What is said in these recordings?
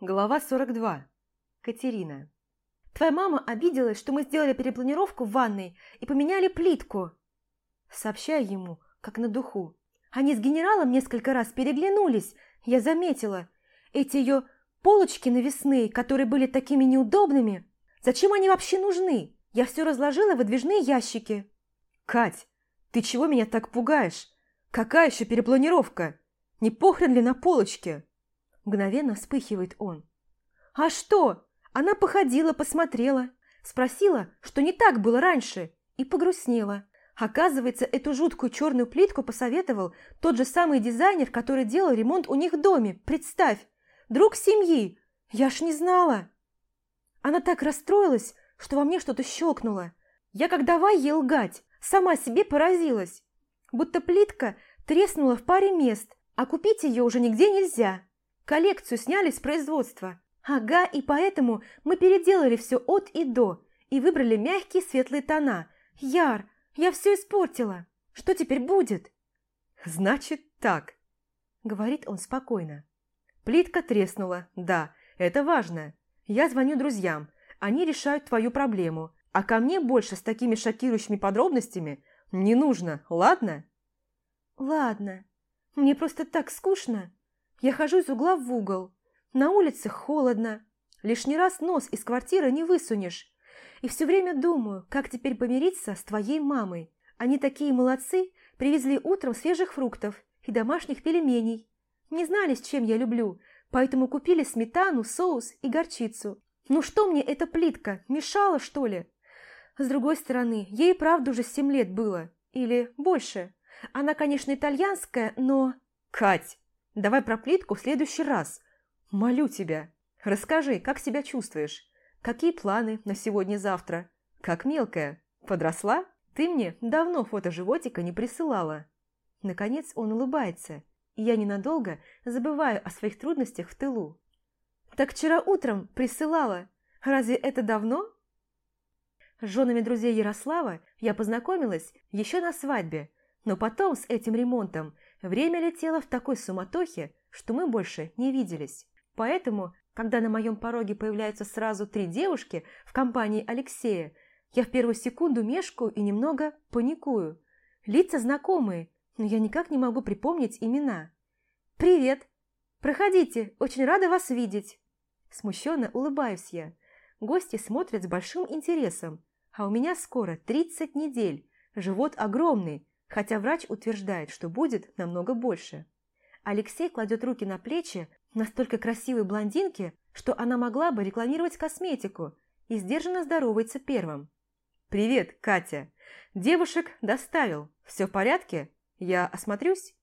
Глава 42. Катерина. «Твоя мама обиделась, что мы сделали перепланировку в ванной и поменяли плитку!» Сообщаю ему, как на духу. Они с генералом несколько раз переглянулись, я заметила. Эти ее полочки навесные, которые были такими неудобными, зачем они вообще нужны? Я все разложила в выдвижные ящики. «Кать, ты чего меня так пугаешь? Какая еще перепланировка? Не похрен ли на полочке?» Мгновенно вспыхивает он. «А что? Она походила, посмотрела, спросила, что не так было раньше, и погрустнела. Оказывается, эту жуткую черную плитку посоветовал тот же самый дизайнер, который делал ремонт у них в доме. Представь, друг семьи. Я ж не знала. Она так расстроилась, что во мне что-то щелкнуло. Я как давай ей лгать, сама себе поразилась. Будто плитка треснула в паре мест, а купить ее уже нигде нельзя. Коллекцию сняли с производства. Ага, и поэтому мы переделали все от и до и выбрали мягкие светлые тона. Яр, я все испортила. Что теперь будет? Значит так, говорит он спокойно. Плитка треснула, да, это важно. Я звоню друзьям, они решают твою проблему, а ко мне больше с такими шокирующими подробностями не нужно, ладно? Ладно. Мне просто так скучно. Я хожу из угла в угол. На улице холодно. Лишний раз нос из квартиры не высунешь. И все время думаю, как теперь помириться с твоей мамой. Они такие молодцы, привезли утром свежих фруктов и домашних пельменей. Не знали, с чем я люблю, поэтому купили сметану, соус и горчицу. Ну что мне эта плитка, мешала, что ли? С другой стороны, ей правда уже семь лет было. Или больше. Она, конечно, итальянская, но... Кать, Давай про плитку в следующий раз. Молю тебя. Расскажи, как себя чувствуешь? Какие планы на сегодня-завтра? Как мелкая? Подросла? Ты мне давно фото животика не присылала. Наконец он улыбается, и я ненадолго забываю о своих трудностях в тылу. Так вчера утром присылала. Разве это давно? С женами друзей Ярослава я познакомилась еще на свадьбе, но потом с этим ремонтом Время летело в такой суматохе, что мы больше не виделись. Поэтому, когда на моем пороге появляются сразу три девушки в компании Алексея, я в первую секунду мешкаю и немного паникую. Лица знакомые, но я никак не могу припомнить имена. «Привет! Проходите, очень рада вас видеть!» Смущенно улыбаюсь я. Гости смотрят с большим интересом, а у меня скоро 30 недель, живот огромный, хотя врач утверждает, что будет намного больше. Алексей кладет руки на плечи настолько красивой блондинки, что она могла бы рекламировать косметику и сдержанно здоровается первым. «Привет, Катя! Девушек доставил. Все в порядке? Я осмотрюсь?»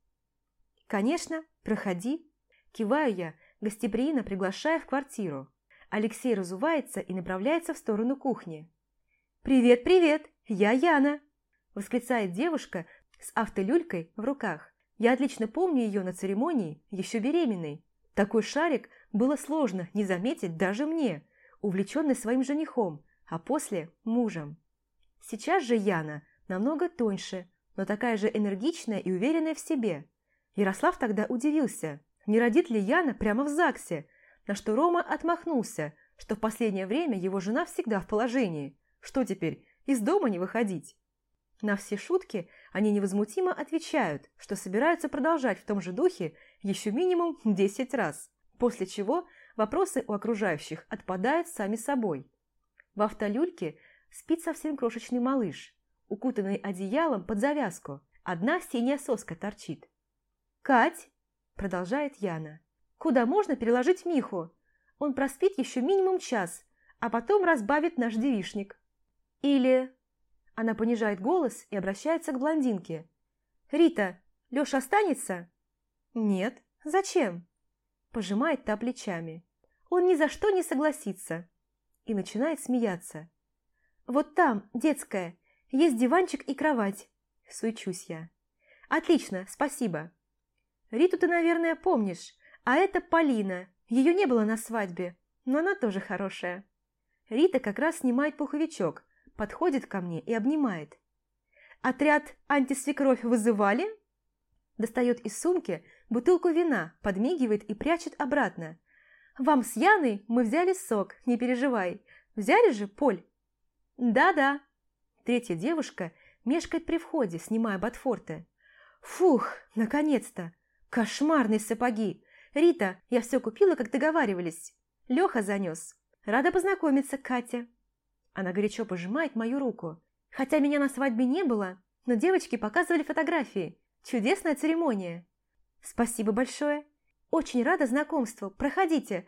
«Конечно, проходи». Киваю я, гостеприимно приглашая в квартиру. Алексей разувается и направляется в сторону кухни. «Привет, привет! Я Яна!» Восклицает девушка с автолюлькой в руках. Я отлично помню ее на церемонии, еще беременной. Такой шарик было сложно не заметить даже мне, увлеченной своим женихом, а после – мужем. Сейчас же Яна намного тоньше, но такая же энергичная и уверенная в себе. Ярослав тогда удивился, не родит ли Яна прямо в ЗАГСе, на что Рома отмахнулся, что в последнее время его жена всегда в положении. Что теперь, из дома не выходить? На все шутки они невозмутимо отвечают, что собираются продолжать в том же духе еще минимум 10 раз, после чего вопросы у окружающих отпадают сами собой. В автолюльке спит совсем крошечный малыш, укутанный одеялом под завязку, одна синяя соска торчит. «Кать!» – продолжает Яна. «Куда можно переложить Миху? Он проспит еще минимум час, а потом разбавит наш девишник. Или она понижает голос и обращается к блондинке. «Рита, Леша останется?» «Нет. Зачем?» Пожимает та плечами. «Он ни за что не согласится». И начинает смеяться. «Вот там, детская, есть диванчик и кровать». Суечусь я. «Отлично, спасибо». «Риту ты, наверное, помнишь, а это Полина. Ее не было на свадьбе, но она тоже хорошая». Рита как раз снимает пуховичок, подходит ко мне и обнимает. «Отряд антисвекровь вызывали?» Достает из сумки бутылку вина, подмигивает и прячет обратно. Вам с Яной мы взяли сок, не переживай. Взяли же, Поль?» «Да-да». Третья девушка мешкает при входе, снимая ботфорты. «Фух, наконец-то! Кошмарные сапоги! Рита, я все купила, как договаривались. Леха занес. Рада познакомиться, Катя». Она горячо пожимает мою руку. Хотя меня на свадьбе не было, но девочки показывали фотографии. Чудесная церемония. Спасибо большое. Очень рада знакомству. Проходите.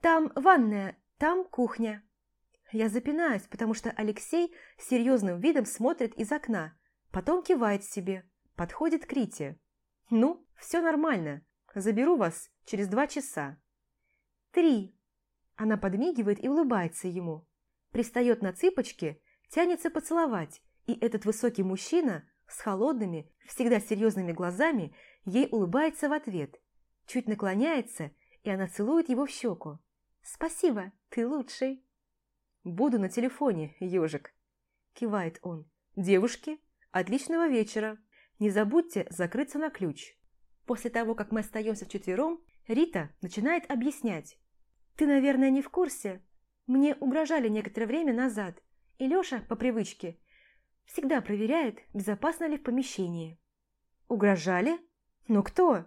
Там ванная, там кухня. Я запинаюсь, потому что Алексей серьезным видом смотрит из окна, потом кивает себе, подходит к Рите. «Ну, все нормально. Заберу вас через два часа». «Три». Она подмигивает и улыбается ему. Пристает на цыпочки, тянется поцеловать, и этот высокий мужчина с холодными, всегда серьезными глазами ей улыбается в ответ, чуть наклоняется, и она целует его в щеку. «Спасибо, ты лучший!» «Буду на телефоне, ежик», – кивает он. «Девушки, отличного вечера. Не забудьте закрыться на ключ». После того, как мы остаемся вчетвером, Рита начинает объяснять. «Ты, наверное, не в курсе. Мне угрожали некоторое время назад, и Лёша, по привычке, всегда проверяет, безопасно ли в помещении». «Угрожали? Ну кто?»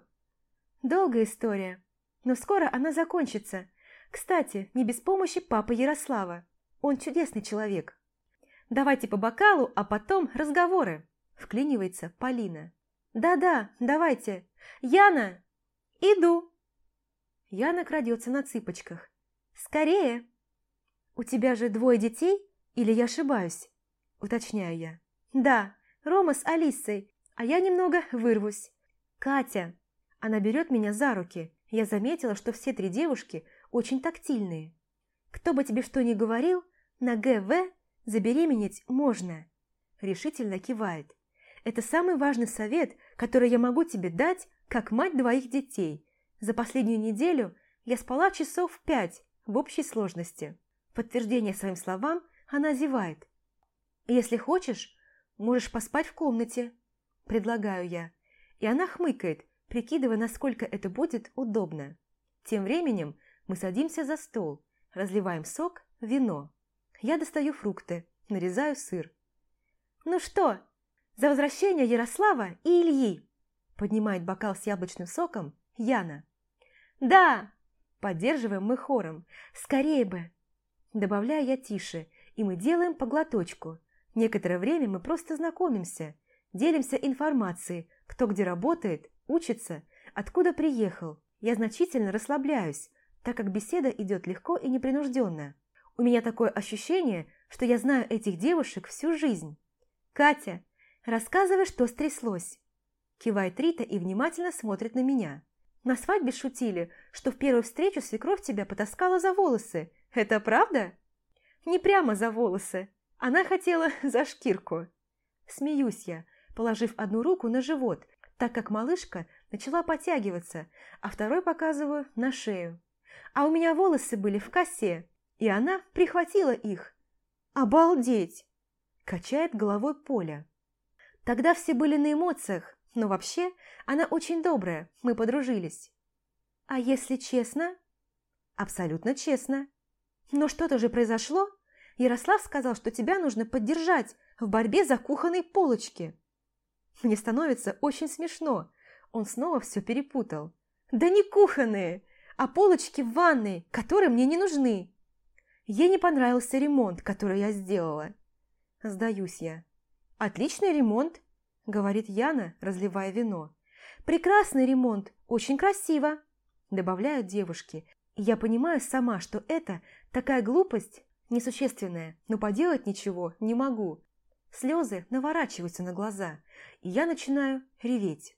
«Долгая история, но скоро она закончится. Кстати, не без помощи папы Ярослава. Он чудесный человек. Давайте по бокалу, а потом разговоры. Вклинивается Полина. Да-да, давайте. Яна, иду. Яна крадется на цыпочках. Скорее. У тебя же двое детей? Или я ошибаюсь? Уточняю я. Да, Рома с Алисой, а я немного вырвусь. Катя. Она берет меня за руки. Я заметила, что все три девушки очень тактильные. Кто бы тебе что ни говорил, на ГВ забеременеть можно. Решительно кивает. Это самый важный совет, который я могу тебе дать, как мать двоих детей. За последнюю неделю я спала часов пять в общей сложности. Подтверждение своим словам она зевает. Если хочешь, можешь поспать в комнате, предлагаю я. И она хмыкает, прикидывая, насколько это будет удобно. Тем временем мы садимся за стол, разливаем сок, вино. Я достаю фрукты, нарезаю сыр. «Ну что, за возвращение Ярослава и Ильи!» Поднимает бокал с яблочным соком Яна. «Да!» Поддерживаем мы хором. «Скорее бы!» Добавляю я тише, и мы делаем по глоточку. Некоторое время мы просто знакомимся, делимся информацией, кто где работает, учится, откуда приехал. Я значительно расслабляюсь, так как беседа идет легко и непринужденно. У меня такое ощущение, что я знаю этих девушек всю жизнь. «Катя, рассказывай, что стряслось». Кивает Рита и внимательно смотрит на меня. На свадьбе шутили, что в первую встречу свекровь тебя потаскала за волосы. Это правда? Не прямо за волосы. Она хотела за шкирку. Смеюсь я, положив одну руку на живот, так как малышка начала подтягиваться, а второй показываю на шею. А у меня волосы были в косе, и она прихватила их. «Обалдеть!» – качает головой Поля. Тогда все были на эмоциях, но вообще она очень добрая, мы подружились. А если честно? Абсолютно честно. Но что-то же произошло. Ярослав сказал, что тебя нужно поддержать в борьбе за кухонные полочки. Мне становится очень смешно. Он снова все перепутал. Да не кухонные, а полочки в ванной, которые мне не нужны. Ей не понравился ремонт, который я сделала. Сдаюсь я. «Отличный ремонт», – говорит Яна, разливая вино. «Прекрасный ремонт, очень красиво», – добавляют девушки. Я понимаю сама, что это такая глупость несущественная, но поделать ничего не могу. Слезы наворачиваются на глаза, и я начинаю реветь.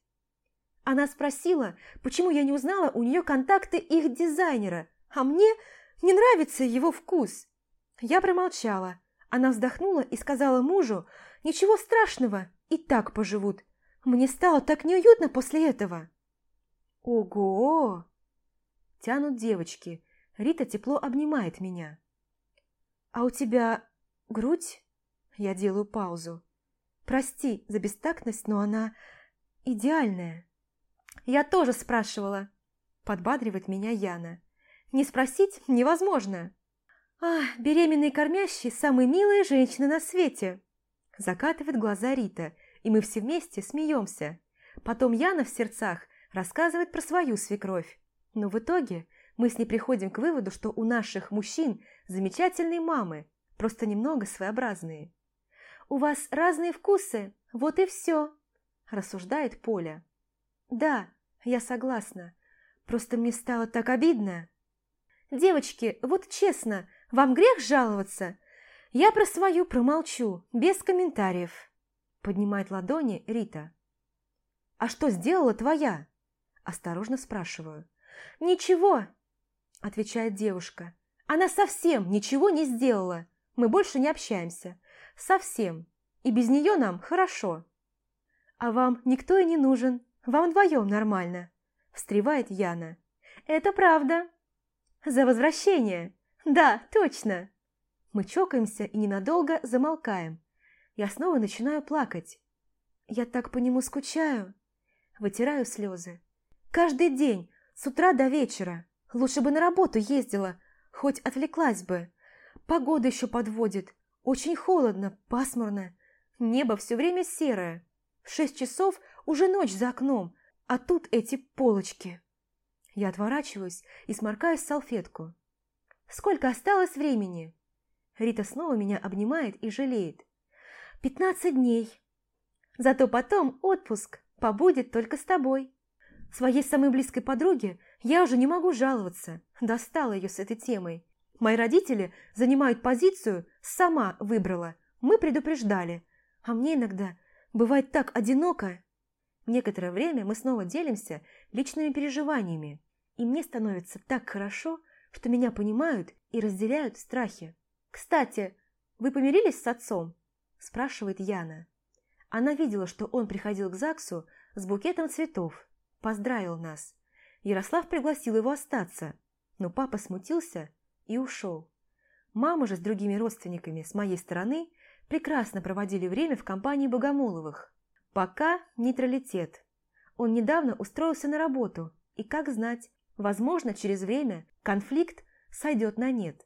Она спросила, почему я не узнала у нее контакты их дизайнера, а мне не нравится его вкус. Я промолчала. Она вздохнула и сказала мужу, ничего страшного, и так поживут. Мне стало так неуютно после этого. Ого! Тянут девочки. Рита тепло обнимает меня. А у тебя грудь? Я делаю паузу. Прости за бестактность, но она идеальная. Я тоже спрашивала. Подбадривает меня Яна. Не спросить невозможно. А, беременные кормящие – самые милые женщины на свете. Закатывает глаза Рита, и мы все вместе смеемся. Потом Яна в сердцах рассказывает про свою свекровь. Но в итоге мы с ней приходим к выводу, что у наших мужчин замечательные мамы, просто немного своеобразные. «У вас разные вкусы, вот и все», – рассуждает Поля. «Да, я согласна. Просто мне стало так обидно». «Девочки, вот честно, вам грех жаловаться? Я про свою промолчу, без комментариев», – поднимает ладони Рита. «А что сделала твоя?» – осторожно спрашиваю. «Ничего», – отвечает девушка. «Она совсем ничего не сделала. Мы больше не общаемся. Совсем. И без нее нам хорошо». «А вам никто и не нужен. Вам вдвоем нормально», – встревает Яна. «Это правда». «За возвращение!» «Да, точно!» Мы чокаемся и ненадолго замолкаем. Я снова начинаю плакать. Я так по нему скучаю. Вытираю слезы. Каждый день, с утра до вечера. Лучше бы на работу ездила, хоть отвлеклась бы. Погода еще подводит. Очень холодно, пасмурно. Небо все время серое. В шесть часов уже ночь за окном, а тут эти полочки. Я отворачиваюсь и сморкаюсь в салфетку. Сколько осталось времени? Рита снова меня обнимает и жалеет. Пятнадцать дней. Зато потом отпуск побудет только с тобой. Своей самой близкой подруге я уже не могу жаловаться. Достала ее с этой темой. Мои родители занимают позицию «сама выбрала». Мы предупреждали. А мне иногда бывает так одиноко. Некоторое время мы снова делимся личными переживаниями. И мне становится так хорошо, что меня понимают и разделяют в страхе. «Кстати, вы помирились с отцом?» – спрашивает Яна. Она видела, что он приходил к ЗАГСу с букетом цветов, поздравил нас. Ярослав пригласил его остаться, но папа смутился и ушел. Мама же с другими родственниками с моей стороны прекрасно проводили время в компании Богомоловых. Пока нейтралитет. Он недавно устроился на работу, и, как знать, возможно, через время конфликт сойдет на нет.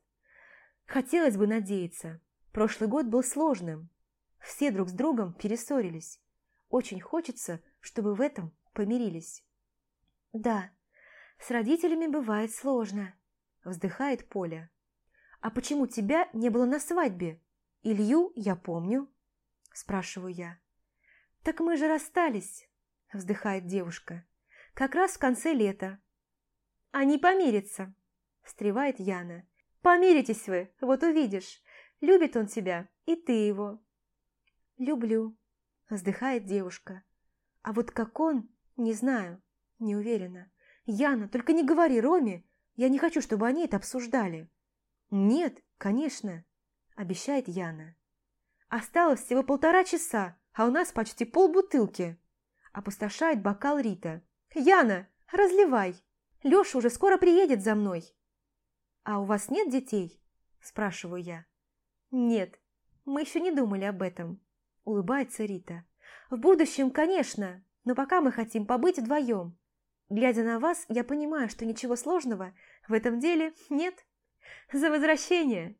Хотелось бы надеяться. Прошлый год был сложным. Все друг с другом перессорились. Очень хочется, чтобы в этом помирились. «Да, с родителями бывает сложно», – вздыхает Поля. «А почему тебя не было на свадьбе? Илью я помню», – спрашиваю я. «Так мы же расстались», – вздыхает девушка. «Как раз в конце лета». «Они помирятся», – встревает Яна. Помиритесь вы, вот увидишь. Любит он тебя, и ты его. Люблю, вздыхает девушка. А вот как он, не знаю, не уверена. Яна, только не говори Роме, я не хочу, чтобы они это обсуждали. Нет, конечно, обещает Яна. Осталось всего полтора часа, а у нас почти полбутылки. Опустошает бокал Рита. Яна, разливай. Леша уже скоро приедет за мной. «А у вас нет детей?» – спрашиваю я. «Нет, мы еще не думали об этом», – улыбается Рита. «В будущем, конечно, но пока мы хотим побыть вдвоем. Глядя на вас, я понимаю, что ничего сложного в этом деле нет. За возвращение!»